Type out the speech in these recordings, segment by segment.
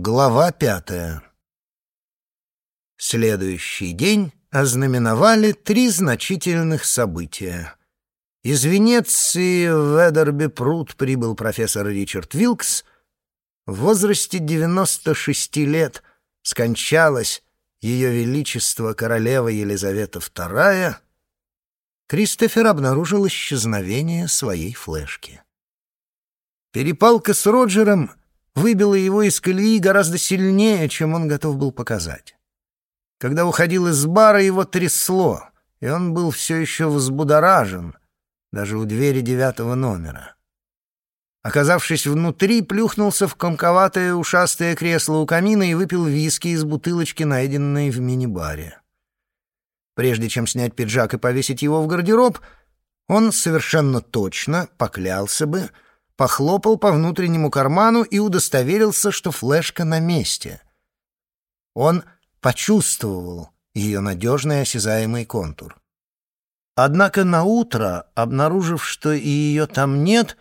Глава пятая. Следующий день ознаменовали три значительных события. Из Венеции в Эдерби-Пруд прибыл профессор Ричард Вилкс. В возрасте 96 лет скончалась Ее Величество королева Елизавета II. Кристофер обнаружил исчезновение своей флешки. Перепалка с Роджером выбила его из колеи гораздо сильнее, чем он готов был показать. Когда уходил из бара, его трясло, и он был все еще взбудоражен, даже у двери девятого номера. Оказавшись внутри, плюхнулся в комковатое ушастое кресло у камина и выпил виски из бутылочки, найденной в мини-баре. Прежде чем снять пиджак и повесить его в гардероб, он совершенно точно поклялся бы — похлопал по внутреннему карману и удостоверился, что флешка на месте. Он почувствовал ее надежный осязаемый контур. Однако на утро, обнаружив, что и ее там нет,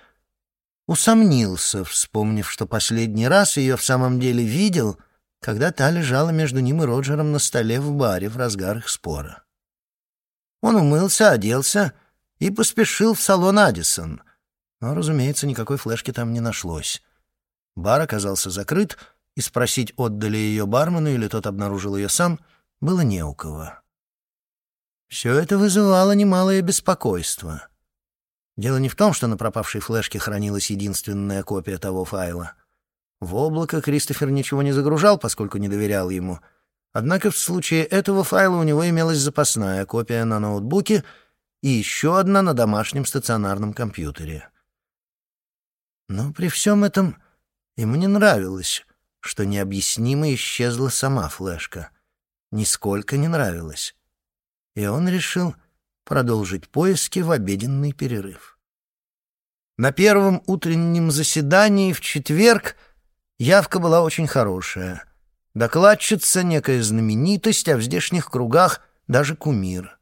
усомнился, вспомнив, что последний раз ее в самом деле видел, когда та лежала между ним и Роджером на столе в баре в разгар их спора. Он умылся, оделся и поспешил в салон «Адисон», но, разумеется, никакой флешки там не нашлось. Бар оказался закрыт, и спросить, отдали ее бармену или тот обнаружил ее сам, было не у кого. Все это вызывало немалое беспокойство. Дело не в том, что на пропавшей флешке хранилась единственная копия того файла. В облако Кристофер ничего не загружал, поскольку не доверял ему. Однако в случае этого файла у него имелась запасная копия на ноутбуке и еще одна на домашнем стационарном компьютере. Но при всем этом ему не нравилось, что необъяснимо исчезла сама флешка. Нисколько не нравилось. И он решил продолжить поиски в обеденный перерыв. На первом утреннем заседании в четверг явка была очень хорошая. Докладчица — некая знаменитость, а в здешних кругах даже кумир.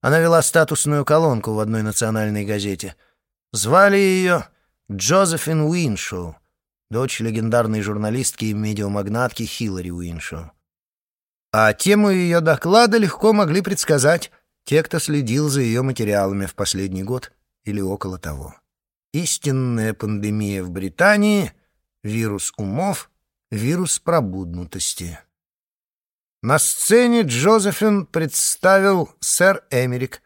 Она вела статусную колонку в одной национальной газете. Звали ее Джозефин Уиншоу, дочь легендарной журналистки и медиамагнатки Хиллари Уиншоу. А тему ее доклада легко могли предсказать те, кто следил за ее материалами в последний год или около того. Истинная пандемия в Британии, вирус умов, вирус пробуднутости. На сцене Джозефин представил сэр Эмерик,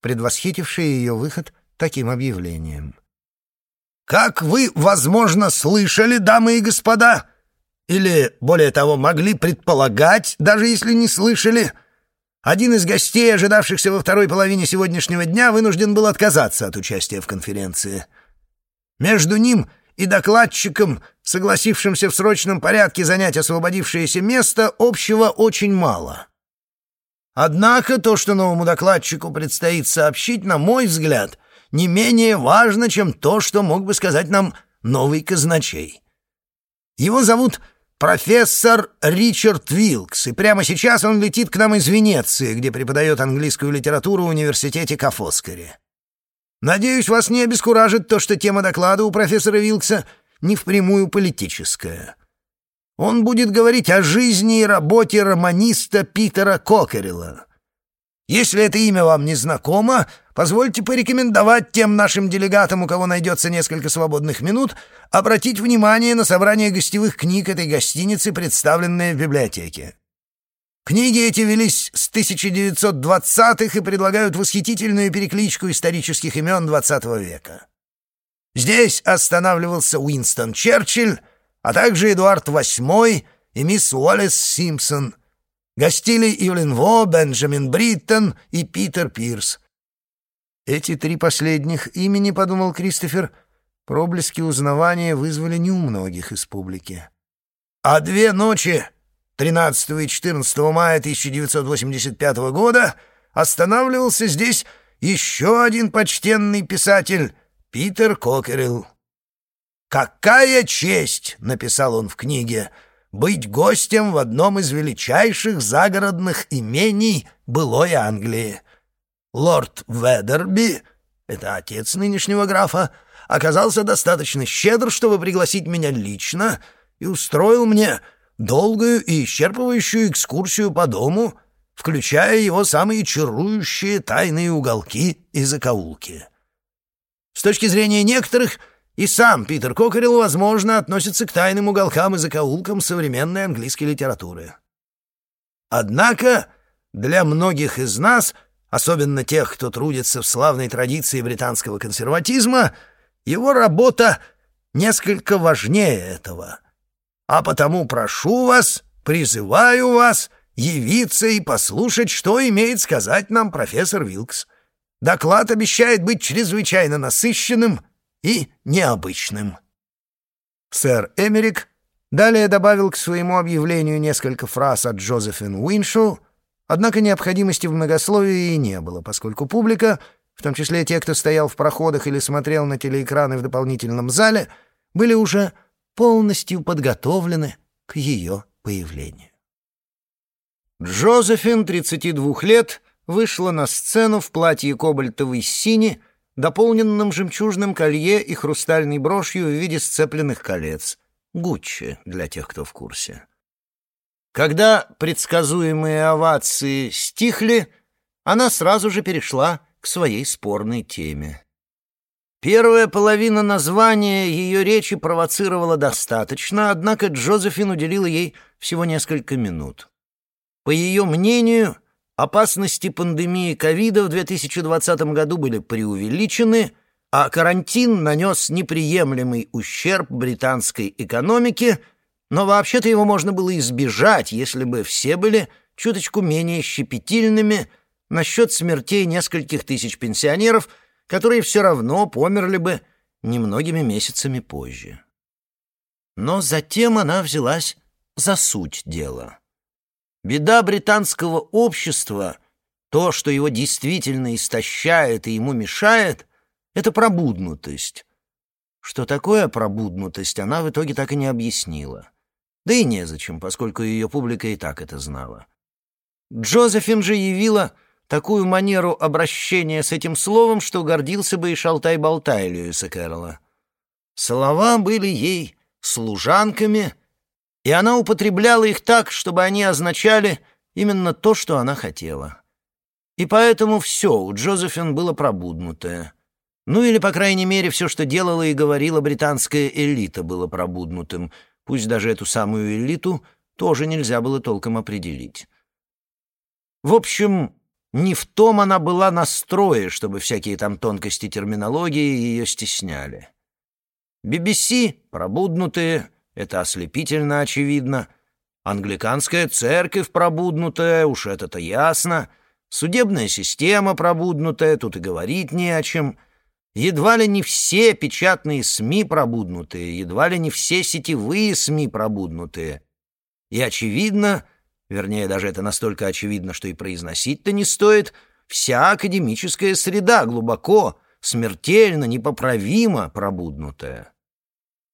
предвосхитивший ее выход таким объявлением. Как вы, возможно, слышали, дамы и господа, или, более того, могли предполагать, даже если не слышали, один из гостей, ожидавшихся во второй половине сегодняшнего дня, вынужден был отказаться от участия в конференции. Между ним и докладчиком, согласившимся в срочном порядке занять освободившееся место, общего очень мало. Однако то, что новому докладчику предстоит сообщить, на мой взгляд — не менее важно, чем то, что мог бы сказать нам новый казначей. Его зовут профессор Ричард Вилкс, и прямо сейчас он летит к нам из Венеции, где преподает английскую литературу в университете Кафоскаре. Надеюсь, вас не обескуражит то, что тема доклада у профессора Вилкса не впрямую политическая. Он будет говорить о жизни и работе романиста Питера Кокерилла. Если это имя вам не знакомо, позвольте порекомендовать тем нашим делегатам, у кого найдется несколько свободных минут, обратить внимание на собрание гостевых книг этой гостиницы, представленные в библиотеке. Книги эти велись с 1920-х и предлагают восхитительную перекличку исторических имен XX века. Здесь останавливался Уинстон Черчилль, а также Эдуард VIII и мисс Уоллес Симпсон — Гостили Ивлин Во, Бенджамин Бриттон и Питер Пирс. Эти три последних имени, подумал Кристофер, проблески узнавания вызвали не у многих из публики. А две ночи, 13 и 14 мая 1985 года, останавливался здесь еще один почтенный писатель Питер Кокерилл. «Какая честь!» — написал он в книге — быть гостем в одном из величайших загородных имений былой Англии. Лорд Ведерби, это отец нынешнего графа, оказался достаточно щедр, чтобы пригласить меня лично и устроил мне долгую и исчерпывающую экскурсию по дому, включая его самые чарующие тайные уголки и закоулки. С точки зрения некоторых, и сам Питер Кокерилл, возможно, относится к тайным уголкам и закоулкам современной английской литературы. Однако для многих из нас, особенно тех, кто трудится в славной традиции британского консерватизма, его работа несколько важнее этого. А потому прошу вас, призываю вас явиться и послушать, что имеет сказать нам профессор Вилкс. Доклад обещает быть чрезвычайно насыщенным и необычным. Сэр Эмерик далее добавил к своему объявлению несколько фраз от Джозефин Уиншоу, однако необходимости в многословии не было, поскольку публика, в том числе те, кто стоял в проходах или смотрел на телеэкраны в дополнительном зале, были уже полностью подготовлены к ее появлению. Джозефин, 32 лет, вышла на сцену в платье кобальтовой сини, дополненном жемчужным колье и хрустальной брошью в виде сцепленных колец. Гуччи, для тех, кто в курсе. Когда предсказуемые овации стихли, она сразу же перешла к своей спорной теме. Первая половина названия ее речи провоцировала достаточно, однако Джозефин уделила ей всего несколько минут. По ее мнению, опасности пандемии ковида в 2020 году были преувеличены, а карантин нанес неприемлемый ущерб британской экономике, но вообще-то его можно было избежать, если бы все были чуточку менее щепетильными насчет смертей нескольких тысяч пенсионеров, которые все равно померли бы немногими месяцами позже. Но затем она взялась за суть дела. Беда британского общества, то, что его действительно истощает и ему мешает, это пробуднутость. Что такое пробуднутость, она в итоге так и не объяснила. Да и незачем, поскольку ее публика и так это знала. Джозефин же явила такую манеру обращения с этим словом, что гордился бы и шалтай-болтай Льюиса Кэрролла. Слова были ей служанками — и она употребляла их так, чтобы они означали именно то, что она хотела. И поэтому все у Джозефин было пробуднутое. Ну или, по крайней мере, все, что делала и говорила британская элита, было пробуднутым. Пусть даже эту самую элиту тоже нельзя было толком определить. В общем, не в том она была настрое, чтобы всякие там тонкости терминологии ее стесняли. BBC, пробуднутые, это ослепительно очевидно. Англиканская церковь пробуднутая, уж это-то ясно. Судебная система пробуднутая, тут и говорить не о чем. Едва ли не все печатные СМИ пробуднутые, едва ли не все сетевые СМИ пробуднутые. И очевидно, вернее, даже это настолько очевидно, что и произносить-то не стоит, вся академическая среда глубоко, смертельно, непоправимо пробуднутая.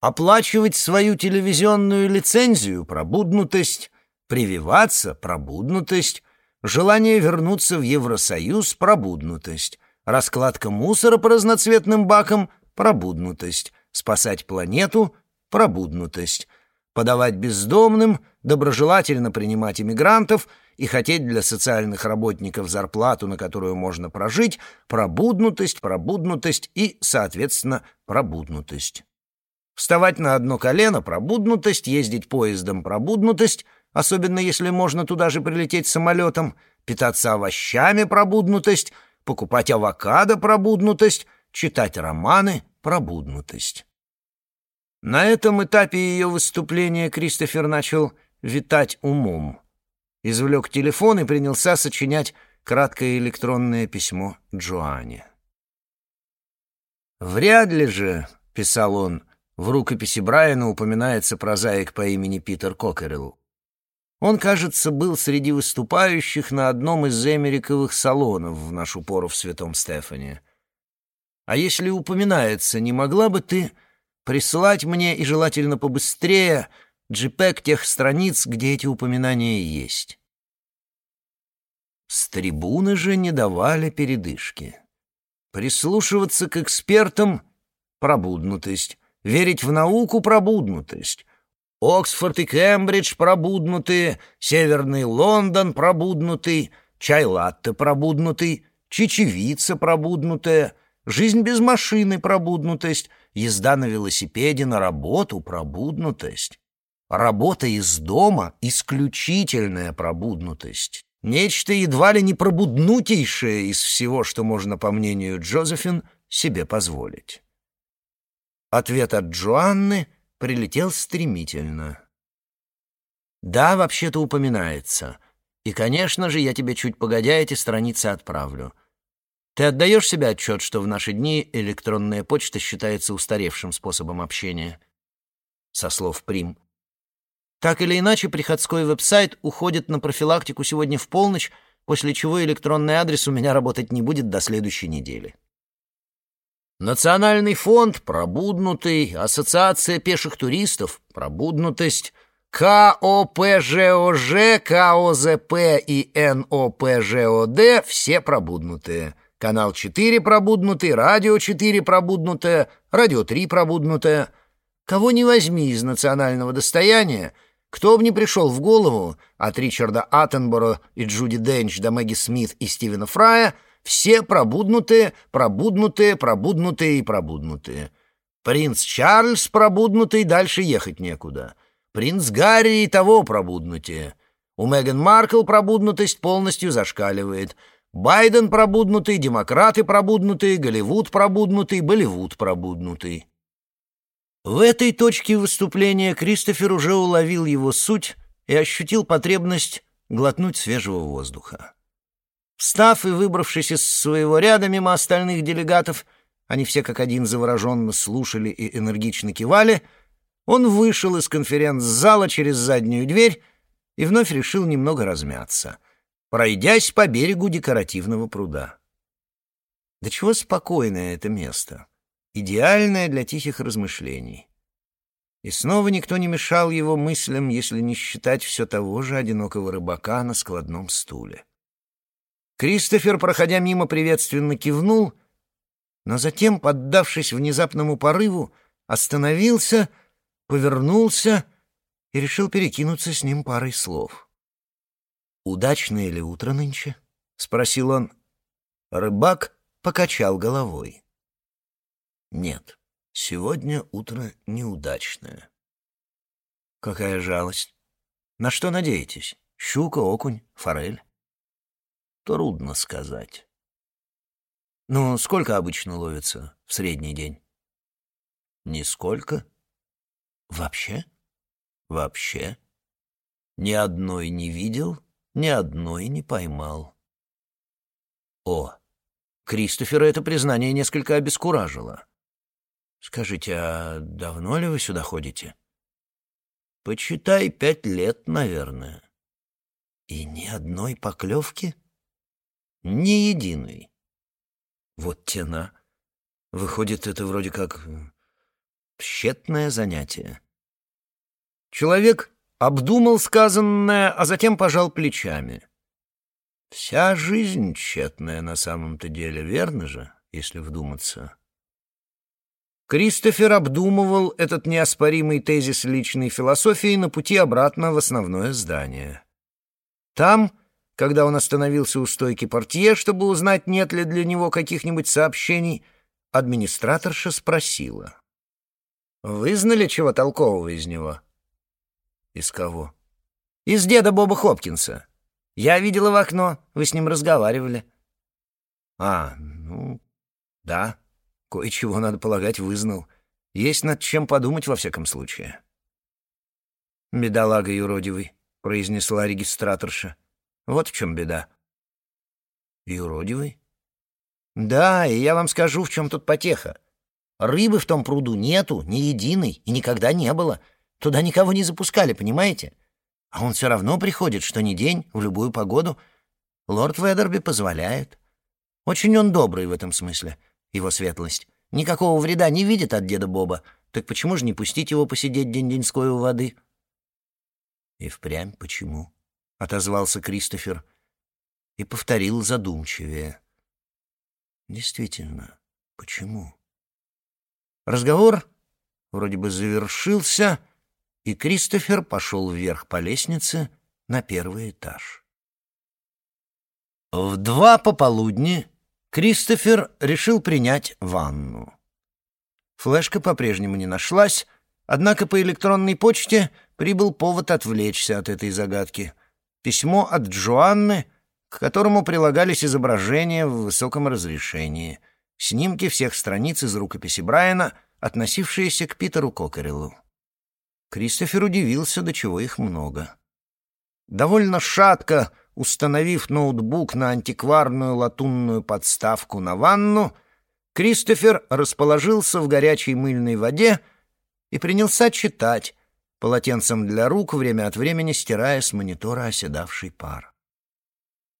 Оплачивать свою телевизионную лицензию — пробуднутость, прививаться — пробуднутость, желание вернуться в Евросоюз — пробуднутость, раскладка мусора по разноцветным бакам — пробуднутость, спасать планету — пробуднутость, подавать бездомным, доброжелательно принимать иммигрантов и хотеть для социальных работников зарплату, на которую можно прожить, пробуднутость, пробуднутость и, соответственно, пробуднутость. Вставать на одно колено — пробуднутость, ездить поездом — пробуднутость, особенно если можно туда же прилететь самолетом, питаться овощами — пробуднутость, покупать авокадо — пробуднутость, читать романы — пробуднутость. На этом этапе ее выступления Кристофер начал витать умом. Извлек телефон и принялся сочинять краткое электронное письмо Джоанне. «Вряд ли же», — писал он, — в рукописи Брайана упоминается прозаик по имени Питер Кокерелл. Он, кажется, был среди выступающих на одном из эмериковых салонов в нашу пору в Святом Стефане. А если упоминается, не могла бы ты прислать мне, и желательно побыстрее, джипек тех страниц, где эти упоминания есть? С трибуны же не давали передышки. Прислушиваться к экспертам — пробуднутость, Верить в науку — пробуднутость. Оксфорд и Кембридж пробуднутые, Северный Лондон пробуднутый, чай-латте пробуднутый, чечевица пробуднутая, жизнь без машины пробуднутость, езда на велосипеде на работу пробуднутость. Работа из дома — исключительная пробуднутость. Нечто едва ли не пробуднутейшее из всего, что можно, по мнению Джозефин, себе позволить. Ответ от Джоанны прилетел стремительно. «Да, вообще-то упоминается. И, конечно же, я тебе чуть погодя эти страницы отправлю. Ты отдаешь себе отчет, что в наши дни электронная почта считается устаревшим способом общения?» Со слов Прим. Так или иначе, приходской веб-сайт уходит на профилактику сегодня в полночь, после чего электронный адрес у меня работать не будет до следующей недели. Национальный фонд — пробуднутый, Ассоциация пеших туристов — пробуднутость, КОПЖОЖ, КОЗП и НОПЖОД — все пробуднутые. Канал 4 пробуднутый, Радио 4 пробуднутое, Радио 3 пробуднутое. Кого не возьми из национального достояния — кто бы ни пришел в голову, от Ричарда Аттенборо и Джуди Денч до Мэгги Смит и Стивена Фрая, все пробуднутые, пробуднутые, пробуднутые и пробуднутые. Принц Чарльз пробуднутый, дальше ехать некуда. Принц Гарри и того пробуднутее. У Меган Маркл пробуднутость полностью зашкаливает. Байден пробуднутый, демократы пробуднутые, Голливуд пробуднутый, Болливуд пробуднутый. В этой точке выступления Кристофер уже уловил его суть и ощутил потребность глотнуть свежего воздуха. Встав и выбравшись из своего ряда мимо остальных делегатов, они все как один завороженно слушали и энергично кивали, он вышел из конференц-зала через заднюю дверь и вновь решил немного размяться, пройдясь по берегу декоративного пруда. Да чего спокойное это место! идеальное для тихих размышлений. И снова никто не мешал его мыслям, если не считать все того же одинокого рыбака на складном стуле. Кристофер, проходя мимо, приветственно кивнул, но затем, поддавшись внезапному порыву, остановился, повернулся и решил перекинуться с ним парой слов. «Удачное ли утро нынче?» — спросил он. Рыбак покачал головой. Нет, сегодня утро неудачное. Какая жалость. На что надеетесь? Щука, окунь, форель? Трудно сказать. Ну, сколько обычно ловится в средний день? Нисколько. Вообще? Вообще. Ни одной не видел, ни одной не поймал. О, Кристофера это признание несколько обескуражило. Скажите, а давно ли вы сюда ходите? Почитай, пять лет, наверное. И ни одной поклевки? Ни единой. Вот тена. Выходит, это вроде как тщетное занятие. Человек обдумал сказанное, а затем пожал плечами. Вся жизнь тщетная на самом-то деле, верно же, если вдуматься? Кристофер обдумывал этот неоспоримый тезис личной философии на пути обратно в основное здание. Там, когда он остановился у стойки портье, чтобы узнать, нет ли для него каких-нибудь сообщений, администраторша спросила. «Вы знали чего толкового из него?» «Из кого?» «Из деда Боба Хопкинса. Я видела в окно, вы с ним разговаривали». «А, ну, да». Кое-чего, надо полагать, вызнал. Есть над чем подумать во всяком случае. «Бедолага юродивый», — произнесла регистраторша. «Вот в чем беда». «Юродивый?» «Да, и я вам скажу, в чем тут потеха. Рыбы в том пруду нету, ни единой, и никогда не было. Туда никого не запускали, понимаете? А он все равно приходит, что ни день, в любую погоду. Лорд Ведерби позволяет. Очень он добрый в этом смысле его светлость. Никакого вреда не видит от деда Боба. Так почему же не пустить его посидеть день-деньской у воды?» «И впрямь почему?» — отозвался Кристофер и повторил задумчивее. «Действительно, почему?» Разговор вроде бы завершился, и Кристофер пошел вверх по лестнице на первый этаж. В два пополудни Кристофер решил принять ванну. Флешка по-прежнему не нашлась, однако по электронной почте прибыл повод отвлечься от этой загадки. Письмо от Джоанны, к которому прилагались изображения в высоком разрешении, снимки всех страниц из рукописи Брайана, относившиеся к Питеру Кокереллу. Кристофер удивился, до чего их много. Довольно шатко установив ноутбук на антикварную латунную подставку на ванну, Кристофер расположился в горячей мыльной воде и принялся читать, полотенцем для рук, время от времени стирая с монитора оседавший пар.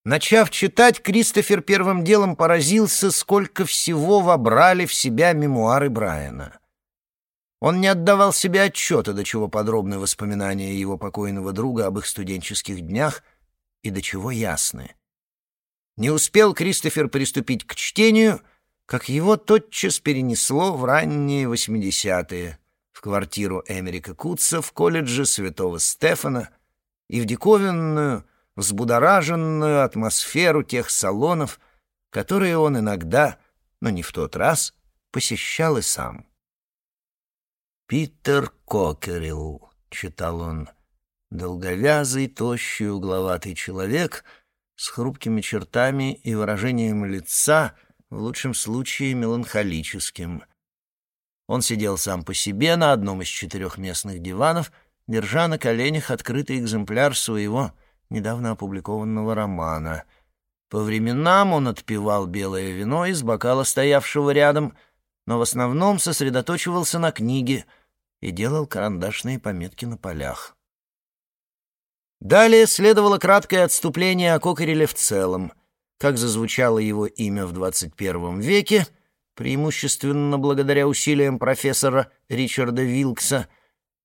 Начав читать, Кристофер первым делом поразился, сколько всего вобрали в себя мемуары Брайана. Он не отдавал себе отчета, до чего подробны воспоминания его покойного друга об их студенческих днях и до чего ясны. Не успел Кристофер приступить к чтению, как его тотчас перенесло в ранние восьмидесятые в квартиру Эмерика Кутса в колледже Святого Стефана и в диковинную, взбудораженную атмосферу тех салонов, которые он иногда, но не в тот раз, посещал и сам. «Питер Кокерилл», — читал он, — «долговязый, тощий, угловатый человек с хрупкими чертами и выражением лица, в лучшем случае меланхолическим». Он сидел сам по себе на одном из четырех местных диванов, держа на коленях открытый экземпляр своего недавно опубликованного романа. По временам он отпивал белое вино из бокала, стоявшего рядом — но в основном сосредоточивался на книге и делал карандашные пометки на полях. Далее следовало краткое отступление о Кокореле в целом, как зазвучало его имя в 21 веке, преимущественно благодаря усилиям профессора Ричарда Вилкса,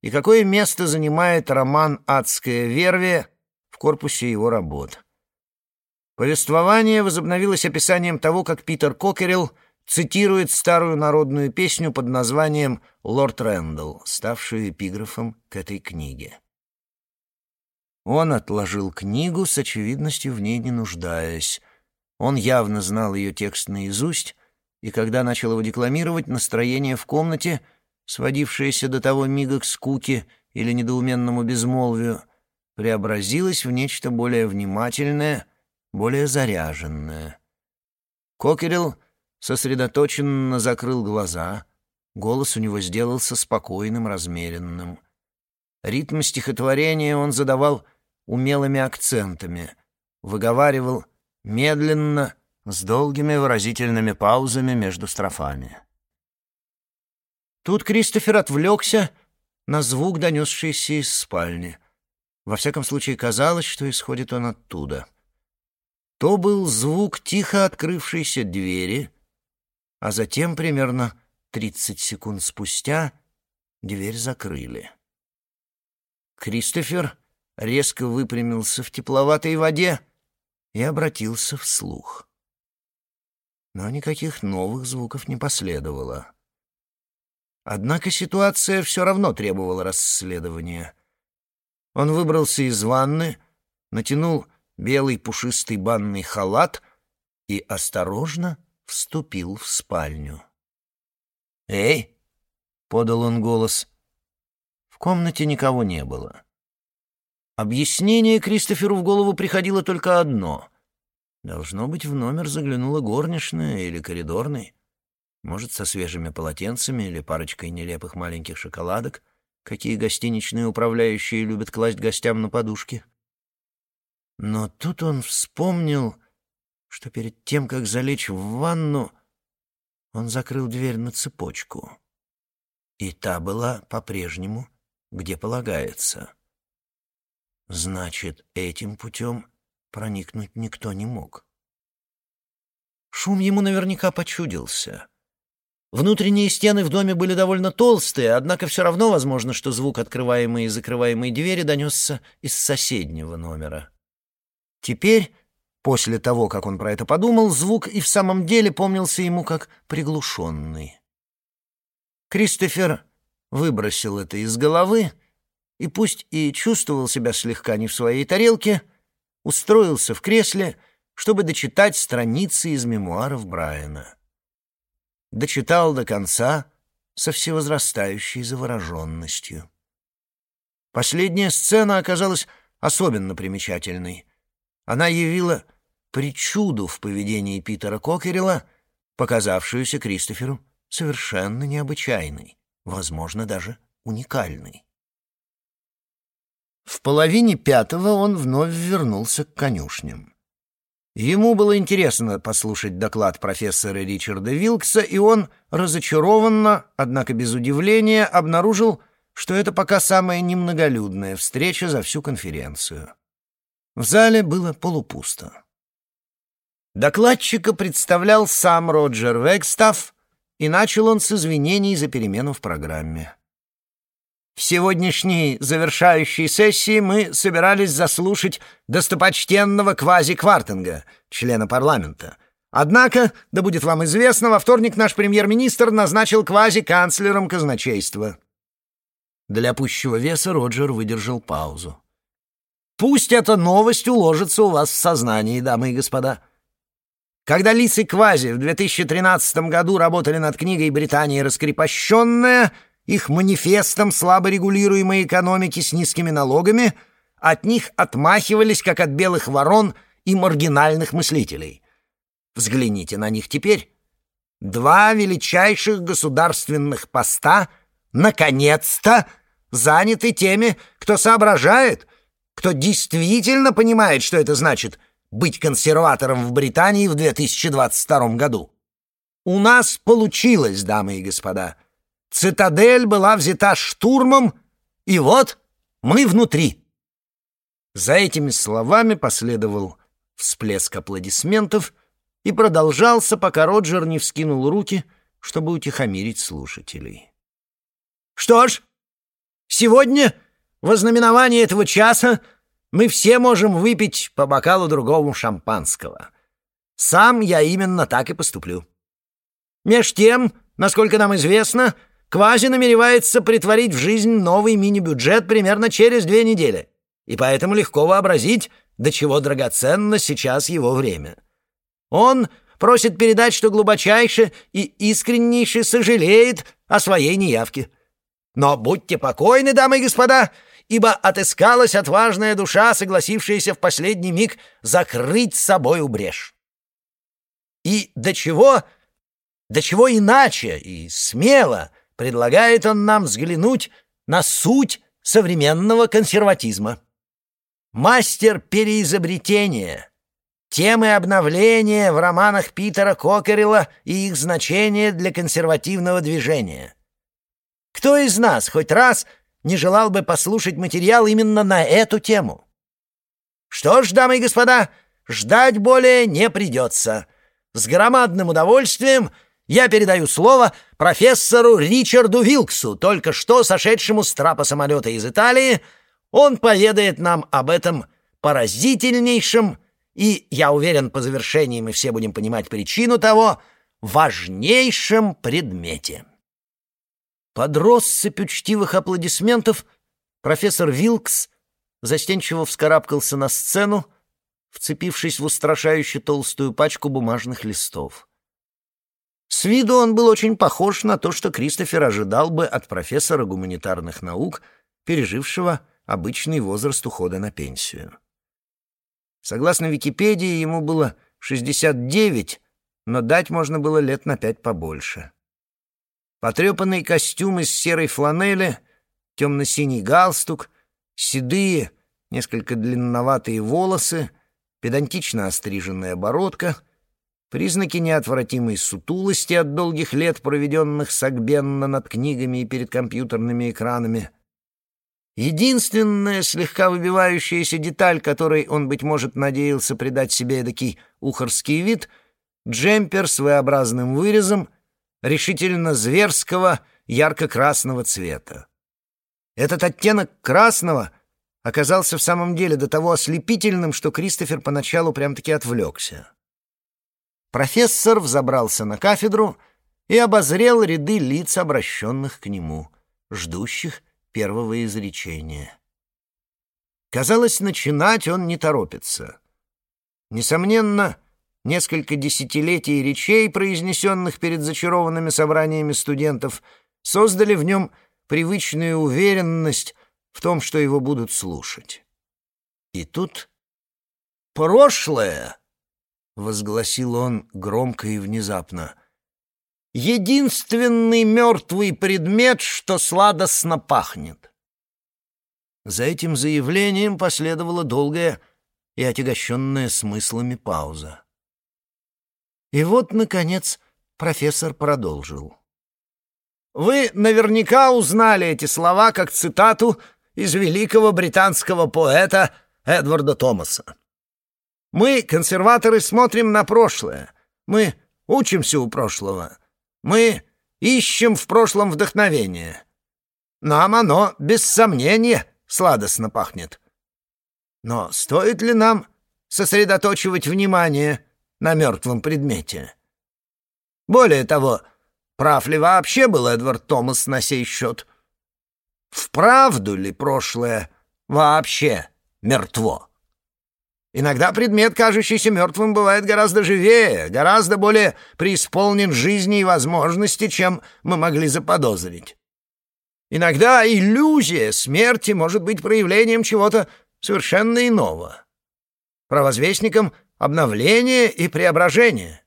и какое место занимает роман «Адская вервия» в корпусе его работ. Повествование возобновилось описанием того, как Питер Кокерилл цитирует старую народную песню под названием «Лорд Рэндалл», ставшую эпиграфом к этой книге. Он отложил книгу, с очевидностью в ней не нуждаясь. Он явно знал ее текст наизусть, и когда начал его декламировать, настроение в комнате, сводившееся до того мига к скуке или недоуменному безмолвию, преобразилось в нечто более внимательное, более заряженное. Кокерилл сосредоточенно закрыл глаза, голос у него сделался спокойным, размеренным. Ритм стихотворения он задавал умелыми акцентами, выговаривал медленно, с долгими выразительными паузами между строфами. Тут Кристофер отвлекся на звук, донесшийся из спальни. Во всяком случае, казалось, что исходит он оттуда. То был звук тихо открывшейся двери — а затем, примерно 30 секунд спустя, дверь закрыли. Кристофер резко выпрямился в тепловатой воде и обратился вслух. Но никаких новых звуков не последовало. Однако ситуация все равно требовала расследования. Он выбрался из ванны, натянул белый пушистый банный халат и осторожно вступил в спальню. «Эй!» — подал он голос. В комнате никого не было. Объяснение Кристоферу в голову приходило только одно. Должно быть, в номер заглянула горничная или коридорный. Может, со свежими полотенцами или парочкой нелепых маленьких шоколадок, какие гостиничные управляющие любят класть гостям на подушки. Но тут он вспомнил что перед тем, как залечь в ванну, он закрыл дверь на цепочку. И та была по-прежнему, где полагается. Значит, этим путем проникнуть никто не мог. Шум ему наверняка почудился. Внутренние стены в доме были довольно толстые, однако все равно возможно, что звук открываемой и закрываемой двери донесся из соседнего номера. Теперь После того, как он про это подумал, звук и в самом деле помнился ему как приглушенный. Кристофер выбросил это из головы и пусть и чувствовал себя слегка не в своей тарелке, устроился в кресле, чтобы дочитать страницы из мемуаров Брайана. Дочитал до конца со всевозрастающей завороженностью. Последняя сцена оказалась особенно примечательной. Она явила причуду в поведении Питера Кокерила, показавшуюся Кристоферу совершенно необычайной, возможно, даже уникальной. В половине пятого он вновь вернулся к конюшням. Ему было интересно послушать доклад профессора Ричарда Вилкса, и он разочарованно, однако без удивления, обнаружил, что это пока самая немноголюдная встреча за всю конференцию. В зале было полупусто. Докладчика представлял сам Роджер Вегстафф, и начал он с извинений за перемену в программе. В сегодняшней завершающей сессии мы собирались заслушать достопочтенного квази-квартинга, члена парламента. Однако, да будет вам известно, во вторник наш премьер-министр назначил квази-канцлером казначейства. Для пущего веса Роджер выдержал паузу. «Пусть эта новость уложится у вас в сознании, дамы и господа». Когда Лис и Квази в 2013 году работали над книгой «Британия раскрепощенная», их манифестом слабо регулируемой экономики с низкими налогами, от них отмахивались, как от белых ворон и маргинальных мыслителей. Взгляните на них теперь. Два величайших государственных поста наконец-то заняты теми, кто соображает, кто действительно понимает, что это значит быть консерватором в Британии в 2022 году. У нас получилось, дамы и господа. Цитадель была взята штурмом, и вот мы внутри. За этими словами последовал всплеск аплодисментов и продолжался, пока Роджер не вскинул руки, чтобы утихомирить слушателей. «Что ж, сегодня, в ознаменование этого часа, мы все можем выпить по бокалу другому шампанского. Сам я именно так и поступлю. Меж тем, насколько нам известно, — Квази намеревается притворить в жизнь новый мини-бюджет примерно через две недели, и поэтому легко вообразить, до чего драгоценно сейчас его время. Он просит передать, что глубочайше и искреннейше сожалеет о своей неявке. Но будьте покойны, дамы и господа, ибо отыскалась отважная душа, согласившаяся в последний миг закрыть собой брешь. И до чего, до чего иначе и смело — предлагает он нам взглянуть на суть современного консерватизма. Мастер переизобретения, темы обновления в романах Питера Кокерила и их значение для консервативного движения. Кто из нас хоть раз не желал бы послушать материал именно на эту тему? Что ж, дамы и господа, ждать более не придется. С громадным удовольствием — я передаю слово профессору Ричарду Вилксу, только что сошедшему с трапа самолета из Италии. Он поведает нам об этом поразительнейшем и, я уверен, по завершении мы все будем понимать причину того, важнейшем предмете. Под россыпь учтивых аплодисментов профессор Вилкс застенчиво вскарабкался на сцену, вцепившись в устрашающе толстую пачку бумажных листов. С виду он был очень похож на то, что Кристофер ожидал бы от профессора гуманитарных наук, пережившего обычный возраст ухода на пенсию. Согласно Википедии, ему было 69, но дать можно было лет на пять побольше. Потрепанный костюм из серой фланели, темно-синий галстук, седые, несколько длинноватые волосы, педантично остриженная бородка — Признаки неотвратимой сутулости от долгих лет, проведенных согбенно над книгами и перед компьютерными экранами. Единственная слегка выбивающаяся деталь, которой он, быть может, надеялся придать себе эдакий ухорский вид — джемпер с V-образным вырезом, решительно зверского ярко-красного цвета. Этот оттенок красного оказался в самом деле до того ослепительным, что Кристофер поначалу прям-таки отвлекся. Профессор взобрался на кафедру и обозрел ряды лиц, обращенных к нему, ждущих первого изречения. Казалось, начинать он не торопится. Несомненно, несколько десятилетий речей, произнесенных перед зачарованными собраниями студентов, создали в нем привычную уверенность в том, что его будут слушать. И тут «Прошлое!» — возгласил он громко и внезапно. «Единственный мертвый предмет, что сладостно пахнет!» За этим заявлением последовала долгая и отягощенная смыслами пауза. И вот, наконец, профессор продолжил. «Вы наверняка узнали эти слова как цитату из великого британского поэта Эдварда Томаса. Мы, консерваторы, смотрим на прошлое. Мы учимся у прошлого. Мы ищем в прошлом вдохновение. Нам оно, без сомнения, сладостно пахнет. Но стоит ли нам сосредоточивать внимание на мертвом предмете? Более того, прав ли вообще был Эдвард Томас на сей счет? Вправду ли прошлое вообще мертво? Иногда предмет, кажущийся мертвым, бывает гораздо живее, гораздо более преисполнен жизни и возможности, чем мы могли заподозрить. Иногда иллюзия смерти может быть проявлением чего-то совершенно иного, провозвестником обновления и преображения.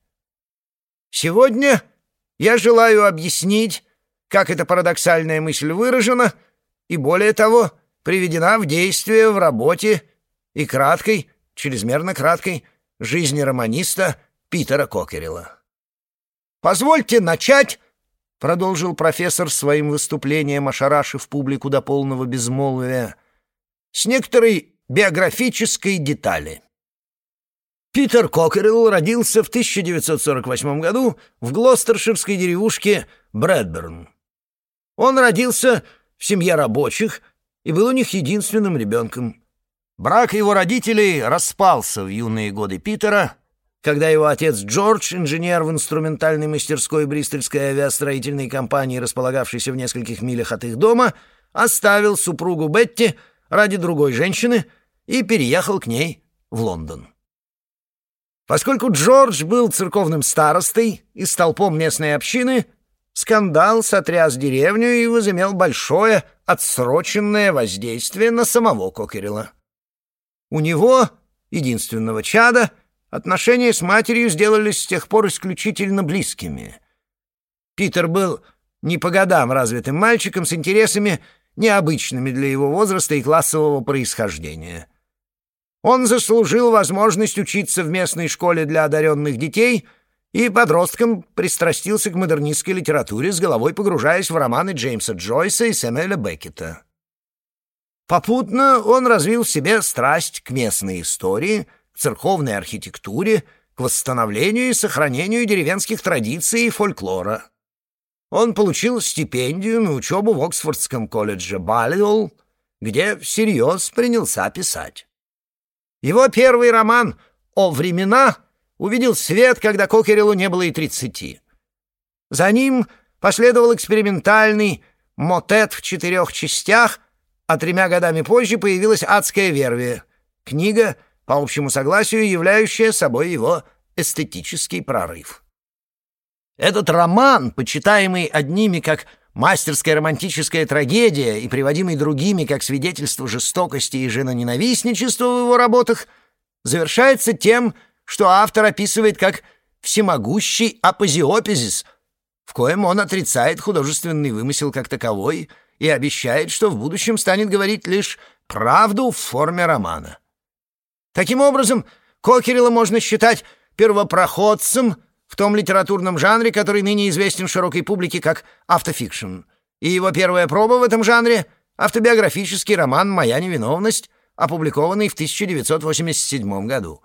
Сегодня я желаю объяснить, как эта парадоксальная мысль выражена и, более того, приведена в действие в работе и краткой, чрезмерно краткой, жизни романиста Питера Кокерила. «Позвольте начать», — продолжил профессор своим выступлением, ошарашив публику до полного безмолвия, «с некоторой биографической детали». Питер Кокерилл родился в 1948 году в глостерширской деревушке Брэдберн. Он родился в семье рабочих и был у них единственным ребенком. Брак его родителей распался в юные годы Питера, когда его отец Джордж, инженер в инструментальной мастерской Бристольской авиастроительной компании, располагавшейся в нескольких милях от их дома, оставил супругу Бетти ради другой женщины и переехал к ней в Лондон. Поскольку Джордж был церковным старостой и столпом местной общины, скандал сотряс деревню и возымел большое отсроченное воздействие на самого Кокерила. У него, единственного чада, отношения с матерью сделались с тех пор исключительно близкими. Питер был не по годам развитым мальчиком с интересами, необычными для его возраста и классового происхождения. Он заслужил возможность учиться в местной школе для одаренных детей и подростком пристрастился к модернистской литературе, с головой погружаясь в романы Джеймса Джойса и Сэмюэля Беккета. Попутно он развил в себе страсть к местной истории, к церковной архитектуре, к восстановлению и сохранению деревенских традиций и фольклора. Он получил стипендию на учебу в Оксфордском колледже Баллиол, где всерьез принялся писать. Его первый роман «О времена» увидел свет, когда Кокерилу не было и тридцати. За ним последовал экспериментальный «Мотет в четырех частях», а тремя годами позже появилась «Адская вервия», книга, по общему согласию, являющая собой его эстетический прорыв. Этот роман, почитаемый одними как мастерская романтическая трагедия и приводимый другими как свидетельство жестокости и женоненавистничества в его работах, завершается тем, что автор описывает как всемогущий апозиопизис, в коем он отрицает художественный вымысел как таковой — и обещает, что в будущем станет говорить лишь правду в форме романа. Таким образом, Кокерила можно считать первопроходцем в том литературном жанре, который ныне известен широкой публике как автофикшн. И его первая проба в этом жанре — автобиографический роман «Моя невиновность», опубликованный в 1987 году.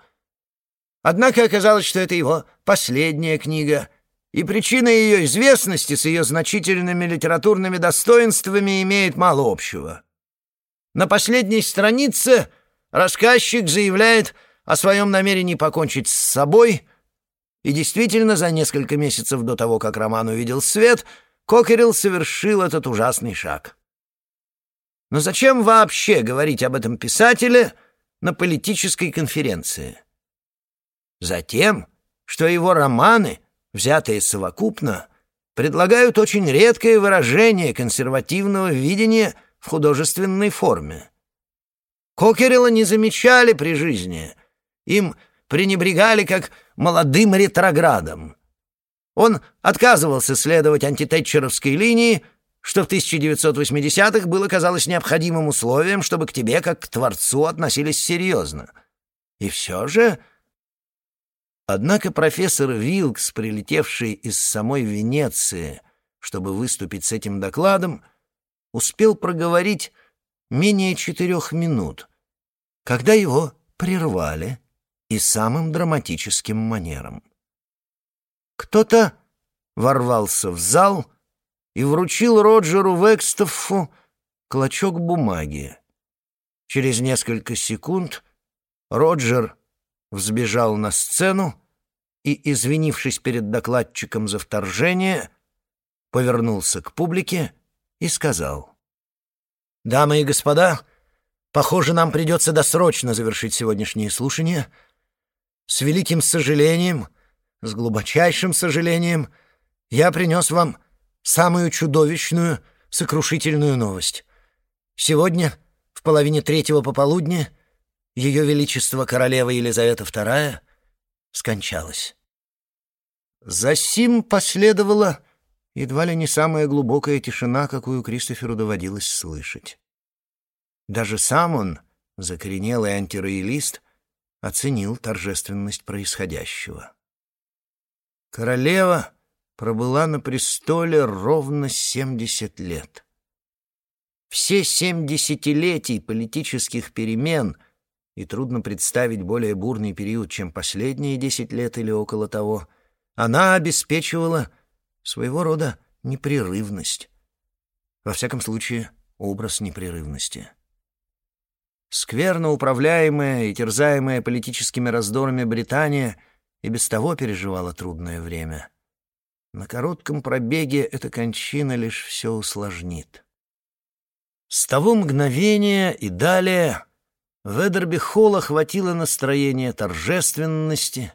Однако оказалось, что это его последняя книга — и причина ее известности с ее значительными литературными достоинствами имеет мало общего. На последней странице рассказчик заявляет о своем намерении покончить с собой, и действительно за несколько месяцев до того, как роман увидел свет, Кокерилл совершил этот ужасный шаг. Но зачем вообще говорить об этом писателе на политической конференции? Затем, что его романы, взятые совокупно, предлагают очень редкое выражение консервативного видения в художественной форме. Кокерела не замечали при жизни, им пренебрегали как молодым ретроградом. Он отказывался следовать антитетчеровской линии, что в 1980-х было, казалось, необходимым условием, чтобы к тебе, как к творцу, относились серьезно. И все же Однако профессор Вилкс, прилетевший из самой Венеции, чтобы выступить с этим докладом, успел проговорить менее четырех минут, когда его прервали и самым драматическим манером. Кто-то ворвался в зал и вручил Роджеру Векстоффу клочок бумаги. Через несколько секунд Роджер взбежал на сцену и, извинившись перед докладчиком за вторжение, повернулся к публике и сказал. «Дамы и господа, похоже, нам придется досрочно завершить сегодняшнее слушание. С великим сожалением, с глубочайшим сожалением, я принес вам самую чудовищную, сокрушительную новость. Сегодня, в половине третьего пополудня, ее Величество королева Елизавета II скончалась. За сим последовала едва ли не самая глубокая тишина, какую Кристоферу доводилось слышать. Даже сам он, закоренелый антироялист, оценил торжественность происходящего. Королева пробыла на престоле ровно семьдесят лет. Все семь десятилетий политических перемен — и трудно представить более бурный период, чем последние десять лет или около того, она обеспечивала своего рода непрерывность. Во всяком случае, образ непрерывности. Скверно управляемая и терзаемая политическими раздорами Британия и без того переживала трудное время. На коротком пробеге эта кончина лишь все усложнит. С того мгновения и далее в Эдерби-холла хватило настроения торжественности,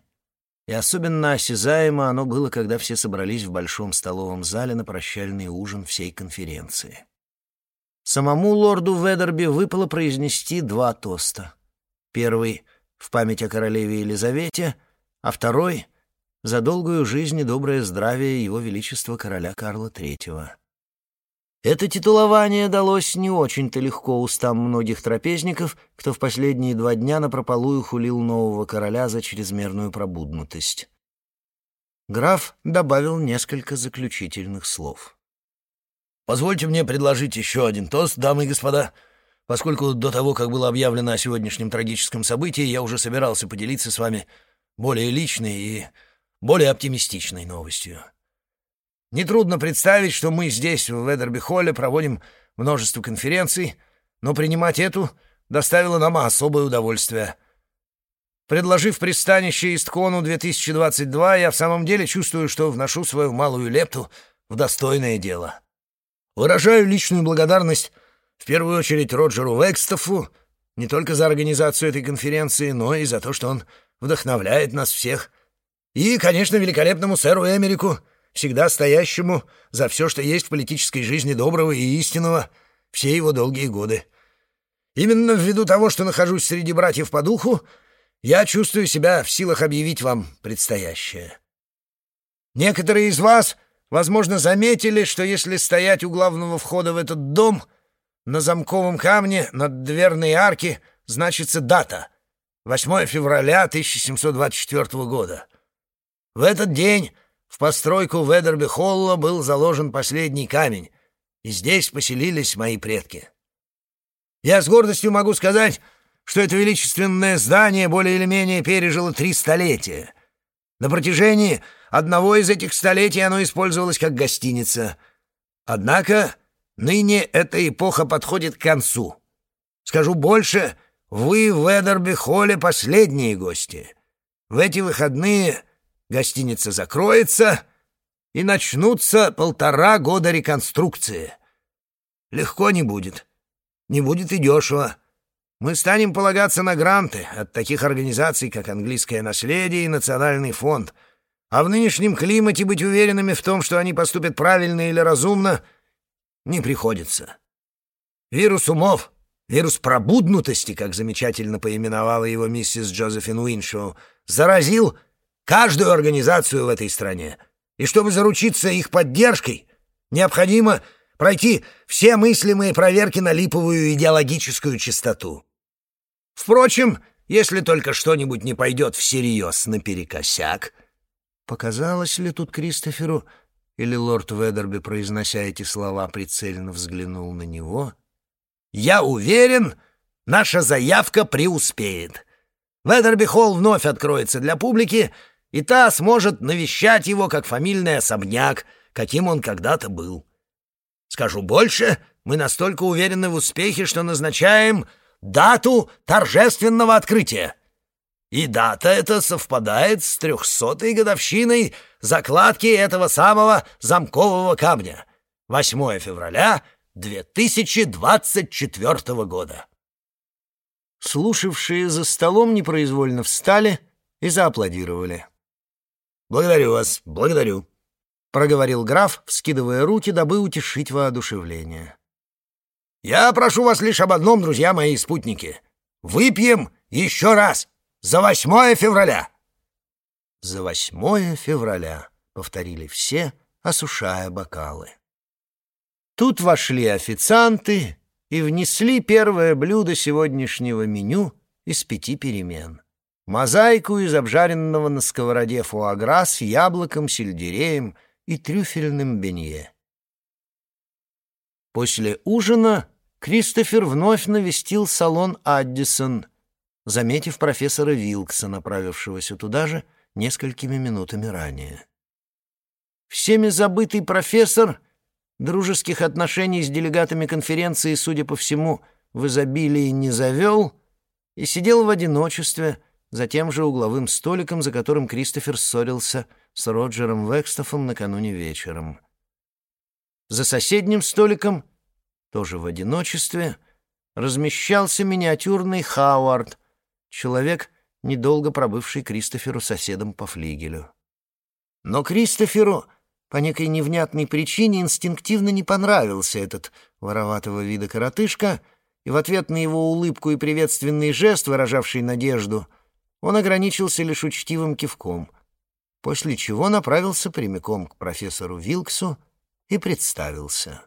и особенно осязаемо оно было, когда все собрались в большом столовом зале на прощальный ужин всей конференции. Самому лорду Ведерби выпало произнести два тоста. Первый — в память о королеве Елизавете, а второй — за долгую жизнь и доброе здравие его величества короля Карла Третьего. Это титулование далось не очень-то легко устам многих трапезников, кто в последние два дня напропалую хулил нового короля за чрезмерную пробуднутость. Граф добавил несколько заключительных слов. «Позвольте мне предложить еще один тост, дамы и господа, поскольку до того, как было объявлено о сегодняшнем трагическом событии, я уже собирался поделиться с вами более личной и более оптимистичной новостью. Нетрудно представить, что мы здесь, в Ведерби-холле, проводим множество конференций, но принимать эту доставило нам особое удовольствие. Предложив пристанище Исткону 2022, я в самом деле чувствую, что вношу свою малую лепту в достойное дело. Выражаю личную благодарность в первую очередь Роджеру Векстофу не только за организацию этой конференции, но и за то, что он вдохновляет нас всех. И, конечно, великолепному сэру Эмерику — всегда стоящему за все, что есть в политической жизни доброго и истинного, все его долгие годы. Именно ввиду того, что нахожусь среди братьев по духу, я чувствую себя в силах объявить вам предстоящее. Некоторые из вас, возможно, заметили, что если стоять у главного входа в этот дом, на замковом камне над дверной арки значится дата — 8 февраля 1724 года. В этот день в постройку Ведерби-Холла был заложен последний камень, и здесь поселились мои предки. Я с гордостью могу сказать, что это величественное здание более или менее пережило три столетия. На протяжении одного из этих столетий оно использовалось как гостиница. Однако ныне эта эпоха подходит к концу. Скажу больше, вы в Эдерби-холле последние гости. В эти выходные гостиница закроется, и начнутся полтора года реконструкции. Легко не будет. Не будет и дешево. Мы станем полагаться на гранты от таких организаций, как Английское наследие и Национальный фонд. А в нынешнем климате быть уверенными в том, что они поступят правильно или разумно, не приходится. Вирус умов, вирус пробуднутости, как замечательно поименовала его миссис Джозефин Уиншоу, заразил каждую организацию в этой стране. И чтобы заручиться их поддержкой, необходимо пройти все мыслимые проверки на липовую идеологическую чистоту. Впрочем, если только что-нибудь не пойдет всерьез наперекосяк... Показалось ли тут Кристоферу, или лорд Ведерби, произнося эти слова, прицельно взглянул на него? «Я уверен, наша заявка преуспеет. Ведерби Холл вновь откроется для публики, и та сможет навещать его как фамильный особняк, каким он когда-то был. Скажу больше, мы настолько уверены в успехе, что назначаем дату торжественного открытия. И дата эта совпадает с трехсотой годовщиной закладки этого самого замкового камня. 8 февраля 2024 года. Слушавшие за столом непроизвольно встали и зааплодировали. «Благодарю вас, благодарю», проговорил граф, вскидывая руки, дабы утешить воодушевление. «Я прошу вас лишь об одном, друзья мои спутники. Выпьем еще раз за 8 февраля!» «За 8 февраля», — повторили все, осушая бокалы. Тут вошли официанты и внесли первое блюдо сегодняшнего меню из пяти перемен. Мозаику из обжаренного на сковороде фуагра с яблоком, сельдереем — и трюфельным бенье. После ужина Кристофер вновь навестил салон «Аддисон», заметив профессора Вилкса, направившегося туда же несколькими минутами ранее. Всеми забытый профессор дружеских отношений с делегатами конференции, судя по всему, в изобилии не завел и сидел в одиночестве за тем же угловым столиком, за которым Кристофер ссорился с Роджером Векстофом накануне вечером. За соседним столиком, тоже в одиночестве, размещался миниатюрный Хауард, человек, недолго пробывший Кристоферу соседом по флигелю. Но Кристоферу по некой невнятной причине инстинктивно не понравился этот вороватого вида коротышка, и в ответ на его улыбку и приветственный жест, выражавший надежду, он ограничился лишь учтивым кивком — после чего направился прямиком к профессору Вилксу и представился.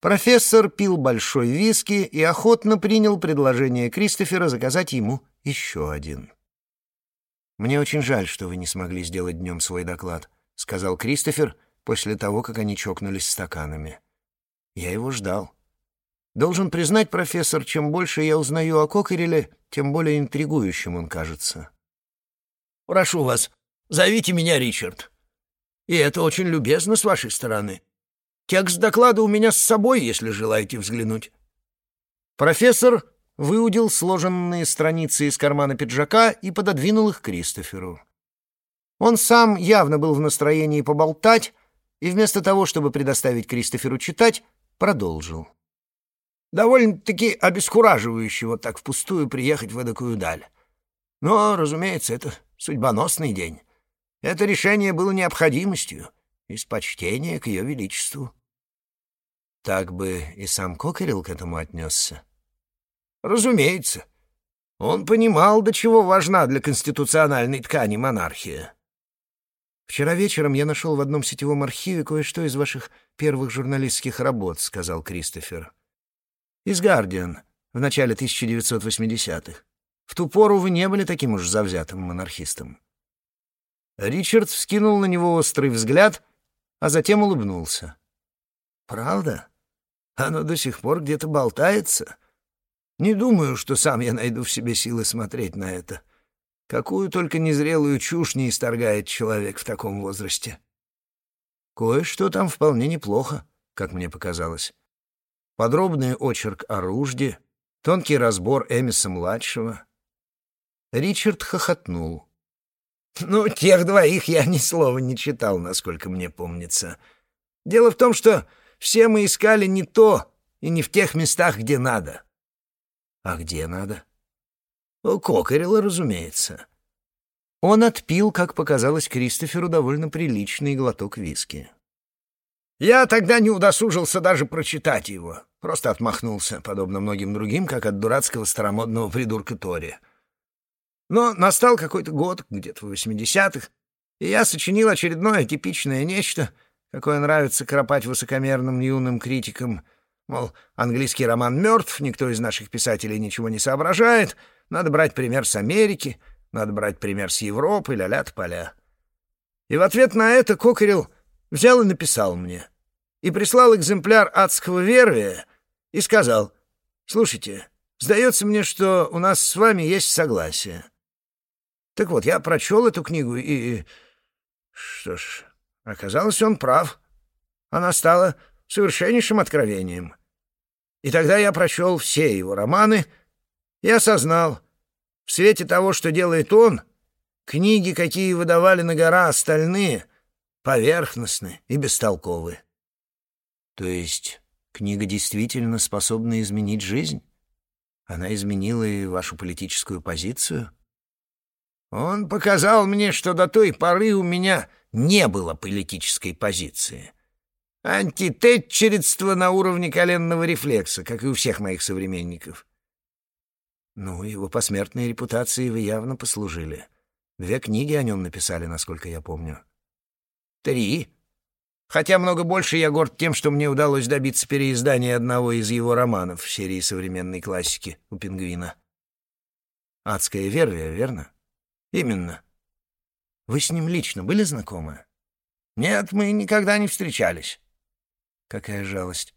Профессор пил большой виски и охотно принял предложение Кристофера заказать ему еще один. «Мне очень жаль, что вы не смогли сделать днем свой доклад», — сказал Кристофер после того, как они чокнулись стаканами. «Я его ждал. Должен признать, профессор, чем больше я узнаю о Кокереле, тем более интригующим он кажется». «Прошу вас, Зовите меня Ричард. И это очень любезно с вашей стороны. Текст доклада у меня с собой, если желаете взглянуть». Профессор выудил сложенные страницы из кармана пиджака и пододвинул их Кристоферу. Он сам явно был в настроении поболтать, и вместо того, чтобы предоставить Кристоферу читать, продолжил. Довольно-таки обескураживающе вот так впустую приехать в эдакую даль. Но, разумеется, это судьбоносный день. Это решение было необходимостью из почтения к ее величеству. Так бы и сам Кокерил к этому отнесся. Разумеется. Он понимал, до чего важна для конституциональной ткани монархия. «Вчера вечером я нашел в одном сетевом архиве кое-что из ваших первых журналистских работ», — сказал Кристофер. «Из «Гардиан» в начале 1980-х. В ту пору вы не были таким уж завзятым монархистом». Ричард вскинул на него острый взгляд, а затем улыбнулся. «Правда? Оно до сих пор где-то болтается? Не думаю, что сам я найду в себе силы смотреть на это. Какую только незрелую чушь не исторгает человек в таком возрасте. Кое-что там вполне неплохо, как мне показалось. Подробный очерк о ружде, тонкий разбор Эмиса-младшего». Ричард хохотнул. Ну, тех двоих я ни слова не читал, насколько мне помнится. Дело в том, что все мы искали не то, и не в тех местах, где надо». «А где надо?» «У Кокорила, разумеется». Он отпил, как показалось Кристоферу, довольно приличный глоток виски. Я тогда не удосужился даже прочитать его. Просто отмахнулся, подобно многим другим, как от дурацкого старомодного придурка Тори. Но настал какой-то год, где-то в 80-х, и я сочинил очередное типичное нечто, какое нравится кропать высокомерным юным критикам. Мол, английский роман мертв, никто из наших писателей ничего не соображает, надо брать пример с Америки, надо брать пример с Европы, ля-ля поля. И в ответ на это Кокорил взял и написал мне. И прислал экземпляр адского вервия и сказал, «Слушайте, сдается мне, что у нас с вами есть согласие». Так вот, я прочел эту книгу и... Что ж, оказалось, он прав. Она стала совершеннейшим откровением. И тогда я прочел все его романы и осознал, в свете того, что делает он, книги, какие выдавали на гора остальные, поверхностны и бестолковы. То есть книга действительно способна изменить жизнь? Она изменила и вашу политическую позицию? Он показал мне, что до той поры у меня не было политической позиции. Антитетчерство на уровне коленного рефлекса, как и у всех моих современников. Ну, его посмертной репутации вы явно послужили. Две книги о нем написали, насколько я помню. Три. Хотя много больше я горд тем, что мне удалось добиться переиздания одного из его романов в серии современной классики у «Пингвина». «Адская вервия», верно? «Именно. Вы с ним лично были знакомы?» «Нет, мы никогда не встречались». «Какая жалость.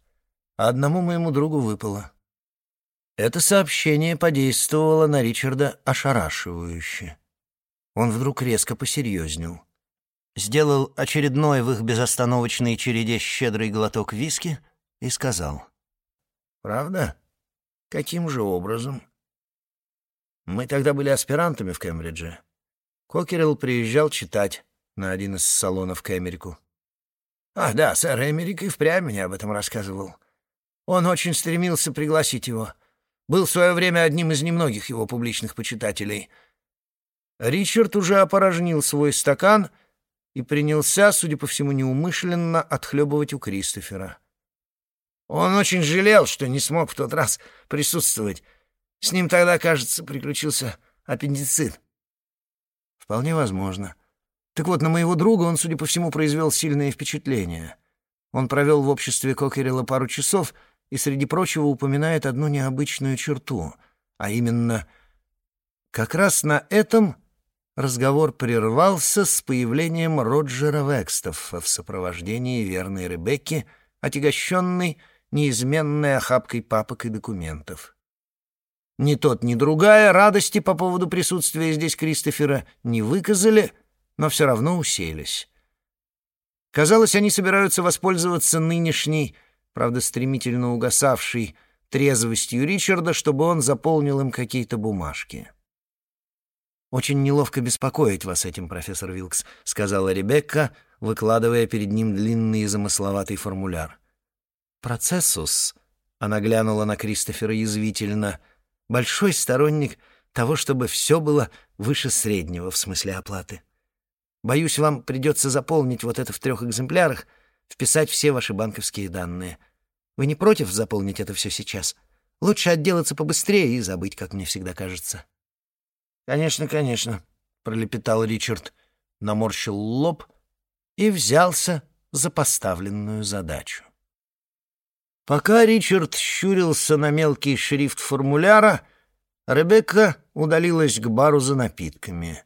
Одному моему другу выпало». Это сообщение подействовало на Ричарда ошарашивающе. Он вдруг резко посерьезнел сделал очередной в их безостановочной череде щедрый глоток виски и сказал. «Правда? Каким же образом?» «Мы тогда были аспирантами в Кембридже. Кокерилл приезжал читать на один из салонов к Эмерику. «Ах, да, сэр Эмерик и впрямь мне об этом рассказывал. Он очень стремился пригласить его. Был в свое время одним из немногих его публичных почитателей». Ричард уже опорожнил свой стакан — и принялся, судя по всему, неумышленно отхлебывать у Кристофера. Он очень жалел, что не смог в тот раз присутствовать. С ним тогда, кажется, приключился аппендицит. Вполне возможно. Так вот, на моего друга он, судя по всему, произвел сильное впечатление. Он провел в обществе Кокерила пару часов и, среди прочего, упоминает одну необычную черту, а именно, как раз на этом разговор прервался с появлением Роджера Векстофа в сопровождении верной Ребекки, отягощенной неизменной охапкой папок и документов. Ни тот, ни другая радости по поводу присутствия здесь Кристофера не выказали, но все равно уселись. Казалось, они собираются воспользоваться нынешней, правда, стремительно угасавшей, трезвостью Ричарда, чтобы он заполнил им какие-то бумажки. «Очень неловко беспокоить вас этим, профессор Вилкс», — сказала Ребекка, выкладывая перед ним длинный и замысловатый формуляр. «Процессус», — она глянула на Кристофера язвительно, — «большой сторонник того, чтобы все было выше среднего в смысле оплаты. Боюсь, вам придется заполнить вот это в трех экземплярах, вписать все ваши банковские данные. Вы не против заполнить это все сейчас? Лучше отделаться побыстрее и забыть, как мне всегда кажется». «Конечно, конечно», — пролепетал Ричард, наморщил лоб и взялся за поставленную задачу. Пока Ричард щурился на мелкий шрифт формуляра, Ребекка удалилась к бару за напитками.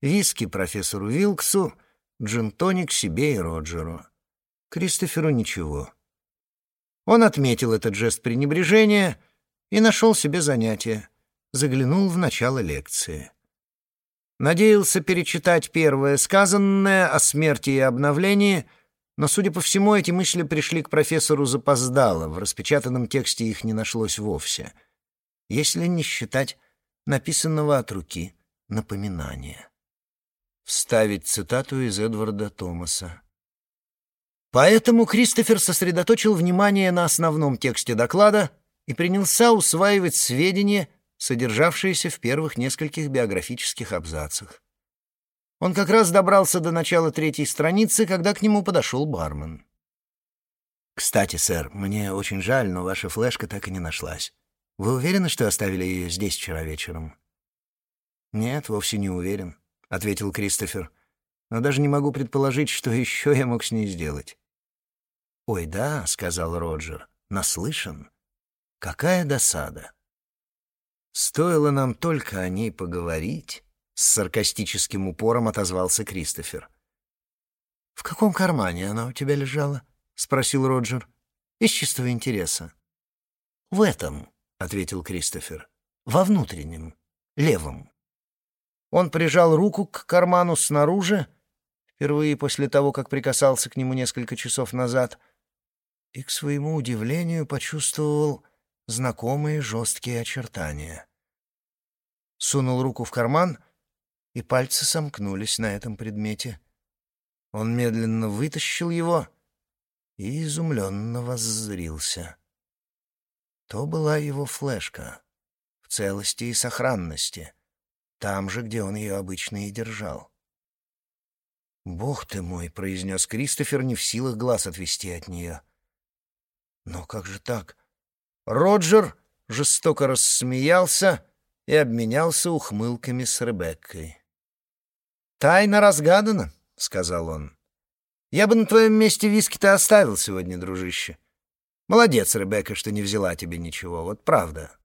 Виски профессору Вилксу, джин-тоник себе и Роджеру. Кристоферу ничего. Он отметил этот жест пренебрежения и нашел себе занятие — заглянул в начало лекции. Надеялся перечитать первое сказанное о смерти и обновлении, но, судя по всему, эти мысли пришли к профессору запоздало, в распечатанном тексте их не нашлось вовсе, если не считать написанного от руки напоминания. Вставить цитату из Эдварда Томаса. Поэтому Кристофер сосредоточил внимание на основном тексте доклада и принялся усваивать сведения, содержавшиеся в первых нескольких биографических абзацах. Он как раз добрался до начала третьей страницы, когда к нему подошел бармен. «Кстати, сэр, мне очень жаль, но ваша флешка так и не нашлась. Вы уверены, что оставили ее здесь вчера вечером?» «Нет, вовсе не уверен», — ответил Кристофер. «Но даже не могу предположить, что еще я мог с ней сделать». «Ой, да», — сказал Роджер, — «наслышан. Какая досада». «Стоило нам только о ней поговорить», — с саркастическим упором отозвался Кристофер. «В каком кармане она у тебя лежала?» — спросил Роджер. «Из чистого интереса». «В этом», — ответил Кристофер. «Во внутреннем, левом». Он прижал руку к карману снаружи, впервые после того, как прикасался к нему несколько часов назад — и, к своему удивлению, почувствовал знакомые жесткие очертания. Сунул руку в карман, и пальцы сомкнулись на этом предмете. Он медленно вытащил его и изумленно воззрился. То была его флешка в целости и сохранности, там же, где он ее обычно и держал. «Бог ты мой!» — произнес Кристофер, не в силах глаз отвести от нее — но как же так? Роджер жестоко рассмеялся и обменялся ухмылками с Ребеккой. «Тайна разгадана», — сказал он. «Я бы на твоем месте виски-то оставил сегодня, дружище. Молодец, Ребекка, что не взяла тебе ничего, вот правда».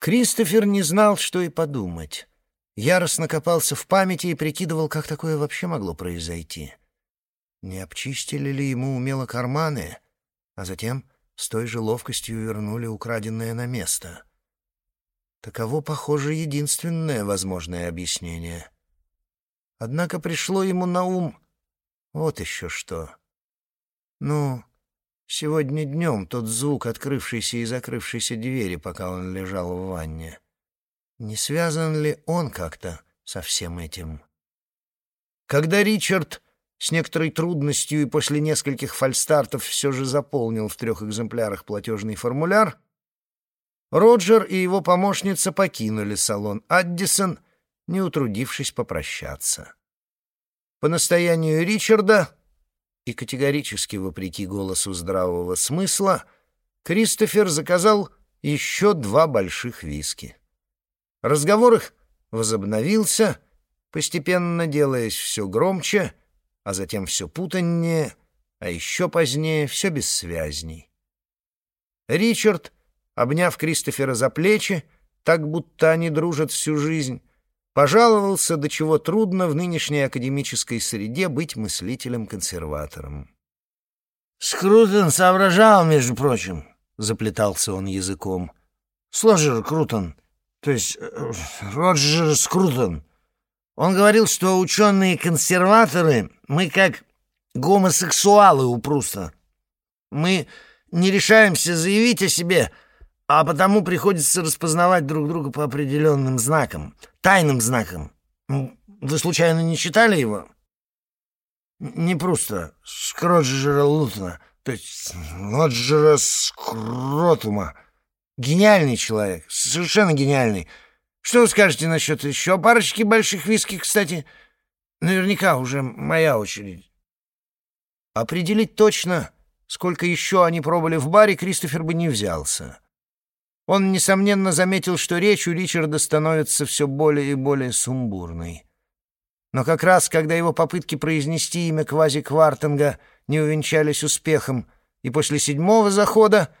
Кристофер не знал, что и подумать. Яростно копался в памяти и прикидывал, как такое вообще могло произойти. Не обчистили ли ему умело карманы — а затем с той же ловкостью вернули украденное на место. Таково, похоже, единственное возможное объяснение. Однако пришло ему на ум вот еще что. Ну, сегодня днем тот звук открывшейся и закрывшейся двери, пока он лежал в ванне. Не связан ли он как-то со всем этим? Когда Ричард с некоторой трудностью и после нескольких фальстартов все же заполнил в трех экземплярах платежный формуляр, Роджер и его помощница покинули салон Аддисон, не утрудившись попрощаться. По настоянию Ричарда и категорически вопреки голосу здравого смысла, Кристофер заказал еще два больших виски. Разговор их возобновился, постепенно делаясь все громче — а затем все путаннее, а еще позднее все бессвязней. Ричард, обняв Кристофера за плечи, так будто они дружат всю жизнь, пожаловался, до чего трудно в нынешней академической среде быть мыслителем-консерватором. «Скрутон соображал, между прочим», — заплетался он языком. «Сложер Крутон, то есть э, Роджер Скрутон, он говорил, что ученые-консерваторы, мы как гомосексуалы у Пруста. Мы не решаемся заявить о себе, а потому приходится распознавать друг друга по определенным знакам, тайным знакам. Вы случайно не читали его? Не просто Скроджера Лутона, то есть Лоджера Скротума. Гениальный человек, совершенно гениальный. Что вы скажете насчет еще парочки больших виски, кстати? Наверняка уже моя очередь. Определить точно, сколько еще они пробовали в баре, Кристофер бы не взялся. Он, несомненно, заметил, что речь у Ричарда становится все более и более сумбурной. Но как раз, когда его попытки произнести имя Квази Квартенга не увенчались успехом, и после седьмого захода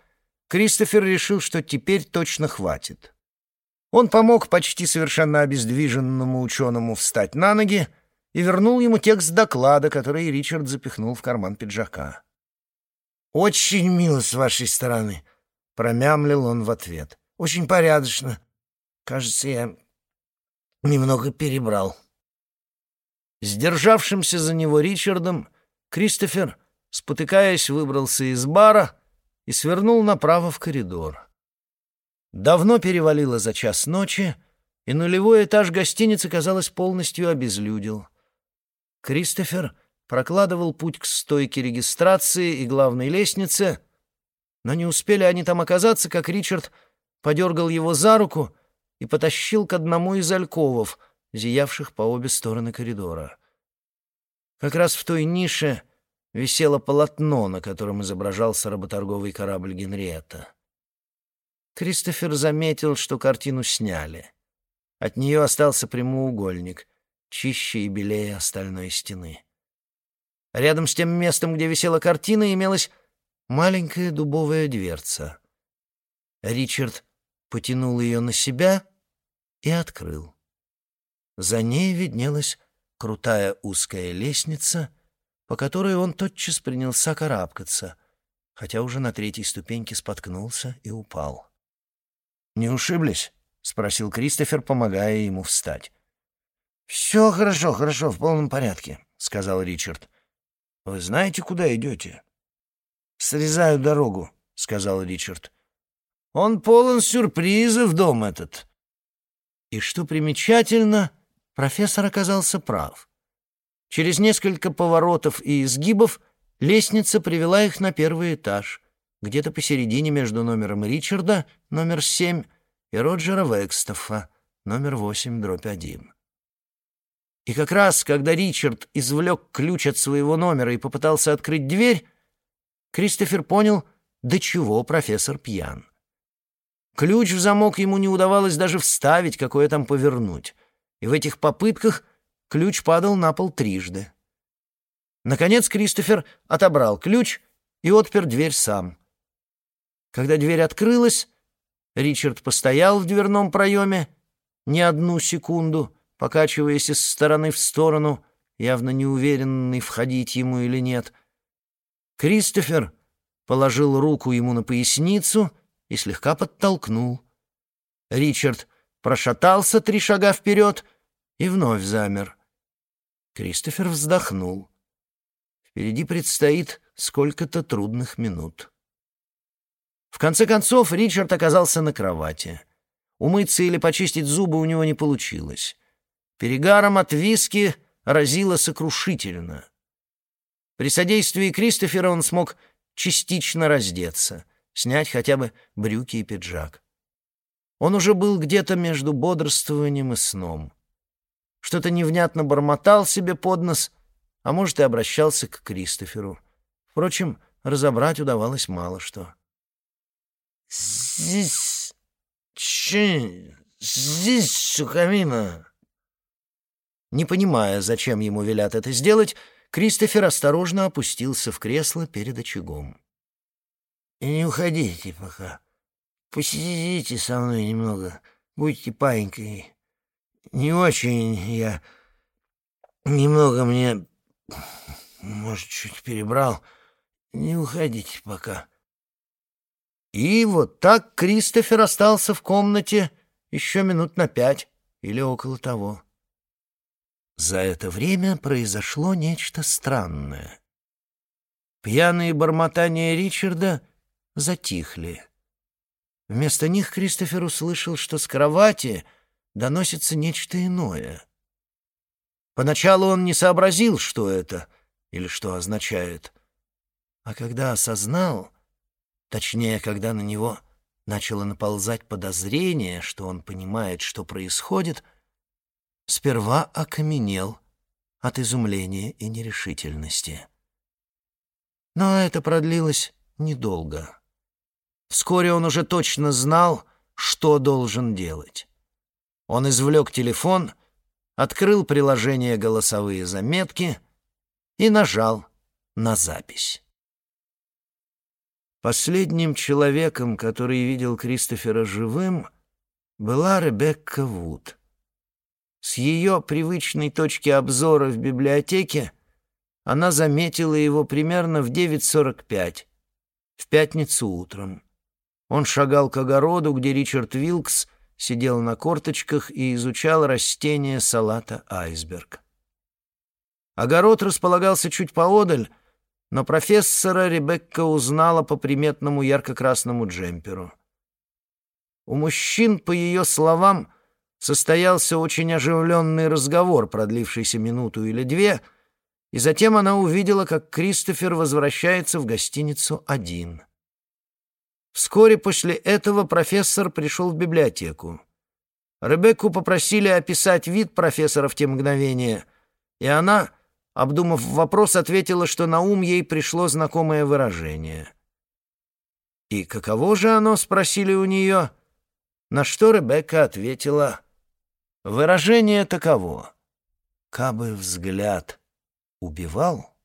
Кристофер решил, что теперь точно хватит. Он помог почти совершенно обездвиженному ученому встать на ноги и вернул ему текст доклада, который Ричард запихнул в карман пиджака. «Очень мило с вашей стороны», — промямлил он в ответ. «Очень порядочно. Кажется, я немного перебрал». Сдержавшимся за него Ричардом, Кристофер, спотыкаясь, выбрался из бара и свернул направо в коридор. Давно перевалило за час ночи, и нулевой этаж гостиницы, казалось, полностью обезлюдил. Кристофер прокладывал путь к стойке регистрации и главной лестнице, но не успели они там оказаться, как Ричард подергал его за руку и потащил к одному из альковов, зиявших по обе стороны коридора. Как раз в той нише висело полотно, на котором изображался работорговый корабль Генриетта. Кристофер заметил, что картину сняли. От нее остался прямоугольник, чище и белее остальной стены. Рядом с тем местом, где висела картина, имелась маленькая дубовая дверца. Ричард потянул ее на себя и открыл. За ней виднелась крутая узкая лестница, по которой он тотчас принялся карабкаться, хотя уже на третьей ступеньке споткнулся и упал. «Не ушиблись?» — спросил Кристофер, помогая ему встать. «Все хорошо, хорошо, в полном порядке», — сказал Ричард. «Вы знаете, куда идете?» «Срезаю дорогу», — сказал Ричард. «Он полон сюрпризов, дом этот». И что примечательно, профессор оказался прав. Через несколько поворотов и изгибов лестница привела их на первый этаж, где-то посередине между номером Ричарда, номер семь, и Роджера Векстофа, номер восемь, дробь один. И как раз, когда Ричард извлек ключ от своего номера и попытался открыть дверь, Кристофер понял, до чего профессор пьян. Ключ в замок ему не удавалось даже вставить, какое там повернуть. И в этих попытках ключ падал на пол трижды. Наконец Кристофер отобрал ключ и отпер дверь сам. Когда дверь открылась, Ричард постоял в дверном проеме не одну секунду — покачиваясь из стороны в сторону, явно неуверенный, входить ему или нет. Кристофер положил руку ему на поясницу и слегка подтолкнул. Ричард прошатался три шага вперед и вновь замер. Кристофер вздохнул. Впереди предстоит сколько-то трудных минут. В конце концов Ричард оказался на кровати. Умыться или почистить зубы у него не получилось. Перегаром от виски разило сокрушительно. При содействии Кристофера он смог частично раздеться, снять хотя бы брюки и пиджак. Он уже был где-то между бодрствованием и сном. Что-то невнятно бормотал себе под нос, а может, и обращался к Кристоферу. Впрочем, разобрать удавалось мало что. «Здесь... Чи... Здесь сухомина...» Не понимая, зачем ему велят это сделать, Кристофер осторожно опустился в кресло перед очагом. «И не уходите пока. Посидите со мной немного. Будьте паинькой. Не очень я... Немного мне... Может, чуть перебрал. Не уходите пока». И вот так Кристофер остался в комнате еще минут на пять или около того. За это время произошло нечто странное. Пьяные бормотания Ричарда затихли. Вместо них Кристофер услышал, что с кровати доносится нечто иное. Поначалу он не сообразил, что это или что означает. А когда осознал, точнее, когда на него начало наползать подозрение, что он понимает, что происходит — сперва окаменел от изумления и нерешительности. Но это продлилось недолго. Вскоре он уже точно знал, что должен делать. Он извлек телефон, открыл приложение «Голосовые заметки» и нажал на запись. Последним человеком, который видел Кристофера живым, была Ребекка Вуд. С ее привычной точки обзора в библиотеке она заметила его примерно в 9.45, в пятницу утром. Он шагал к огороду, где Ричард Вилкс сидел на корточках и изучал растения салата «Айсберг». Огород располагался чуть поодаль, но профессора Ребекка узнала по приметному ярко-красному джемперу. У мужчин, по ее словам, состоялся очень оживленный разговор, продлившийся минуту или две, и затем она увидела, как Кристофер возвращается в гостиницу один. Вскоре после этого профессор пришел в библиотеку. Ребекку попросили описать вид профессора в те мгновения, и она, обдумав вопрос, ответила, что на ум ей пришло знакомое выражение. «И каково же оно?» — спросили у нее. На что Ребекка ответила, «Выражение таково. Кабы взгляд убивал,